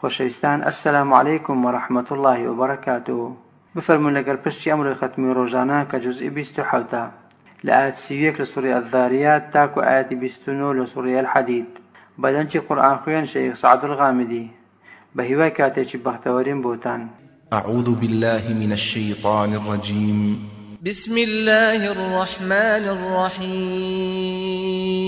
خۆشەویستان ئەسلام عیکم و ڕحمەت الله و بەرەکاتەوە بفەرمون لەگەر پشتی ئەمڕۆی خەتمی ڕۆژانە کە جزئی بیست و حەوتە لە ئاەت سیویەک لە سوڕی ئەذاریات تاکو ئاەتی بیستونۆ لە سوڕی الحەدید بەدەنجی قورآن خوێن شەیخ سعد الغامدی. بە هیوای کاتێکی بەختەوەرین بۆتان. أعوذ بالله من الشيطان الرجيم. بسم الله الرحمن الرحيم.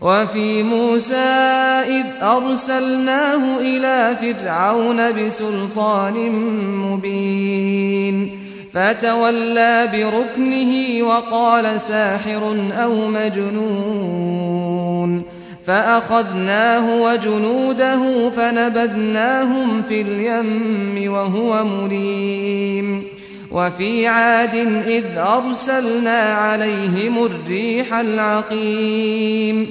وفي موسى إذ أرسلناه إلى فرعون بسلطان مبين. فتولى بركنه وقال ساحر أو مجنون. فأخذناه وجنوده فنبذناهم في اليم وهو مليم. وفي عاد إذ أرسلنا عليهم الريح العقيم.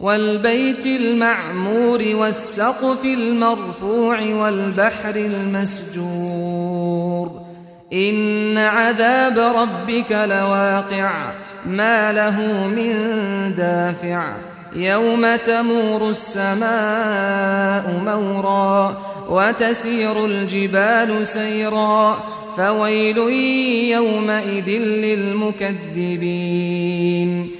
والبيت المعمور والسقف المرفوع والبحر المسجور. إن عذاب ربك لواقع ما له من دافع. يوم تمور السماء مورا وتسير الجبال سيرا. فويل يومئذ للمكذبين.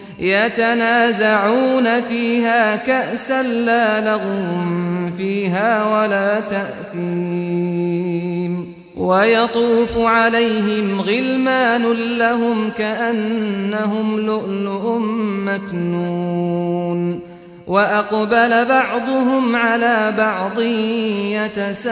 يتنازعون فيها كأسا لا لغو فيها ولا تأثيم. ويطوف عليهم غلمان لهم كأنهم لؤلؤ مكنون. وأقبل بعضهم على بعض يتساءلون.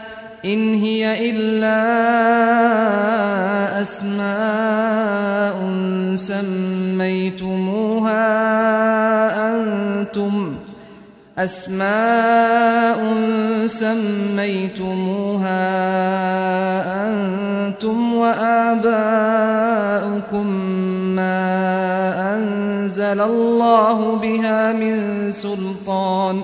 إن هي إلا أسماء سميتموها أنتم أسماء سميتموها أنتم وآباؤكم ما أنزل الله بها من سلطان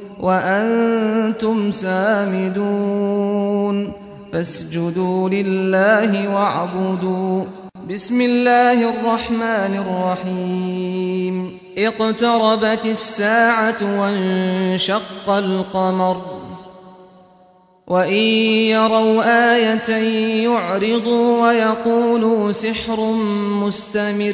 وأنتم سامدون. فاسجدوا لله واعبدوا. بسم الله الرحمن الرحيم. اقتربت الساعة وانشق القمر. وإن يروا آية يعرضوا ويقولوا سحر مستمر.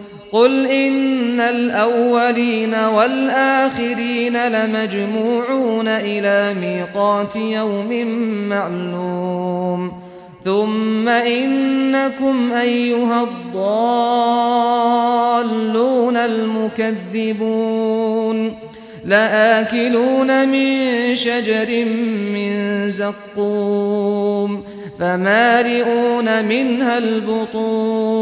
قل إن الأولين والآخرين لمجموعون إلى ميقات يوم معلوم ثم إنكم أيها الضالون المكذبون لآكلون من شجر من زقوم فمارئون منها البطون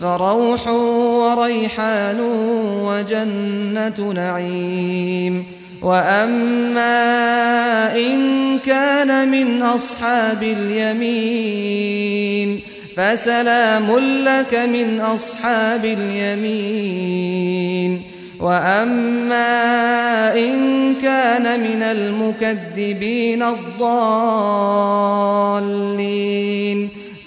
فروح وريحان وجنة نعيم. وأما إن كان من أصحاب اليمين فسلام لك من أصحاب اليمين. وأما إن كان من المكذبين الضالين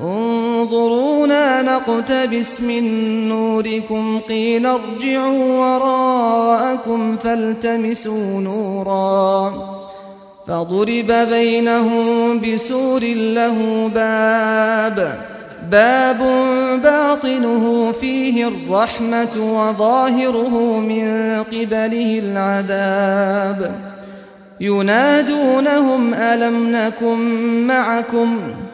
انظرونا نقتبس من نوركم قيل ارجعوا وراءكم فالتمسوا نورا فضرب بينهم بسور له باب باب باطنه فيه الرحمة وظاهره من قبله العذاب ينادونهم ألم نكن معكم ؟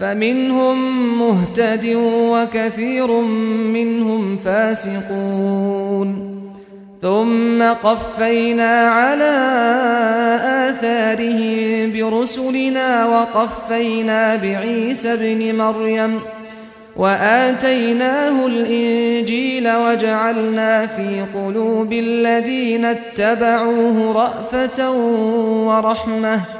فمنهم مهتد وكثير منهم فاسقون. ثم قفينا على آثارهم برسلنا وقفينا بعيسى ابن مريم وآتيناه الإنجيل وجعلنا في قلوب الذين اتبعوه رأفة ورحمة.